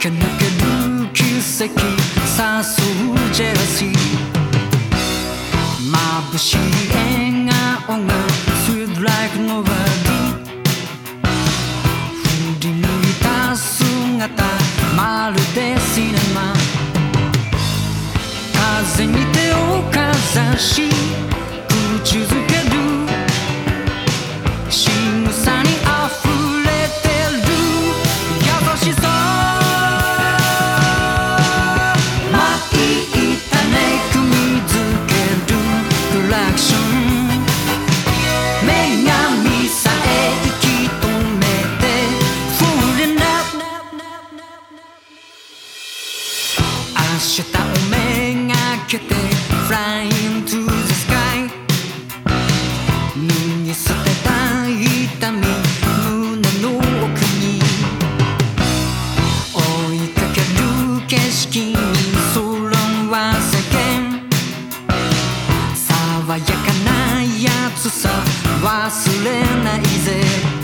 駆け抜ける奇跡誘うジェラシー眩しい笑顔が Sweet like nobody 振り抜いた姿まるでシネマ。風に手をかざし口づ明日をめがけて Flying to the sky 脱ぎ捨てた痛み胸の奥に追いかける景色に空は世間爽やかなやつさ忘れないぜ。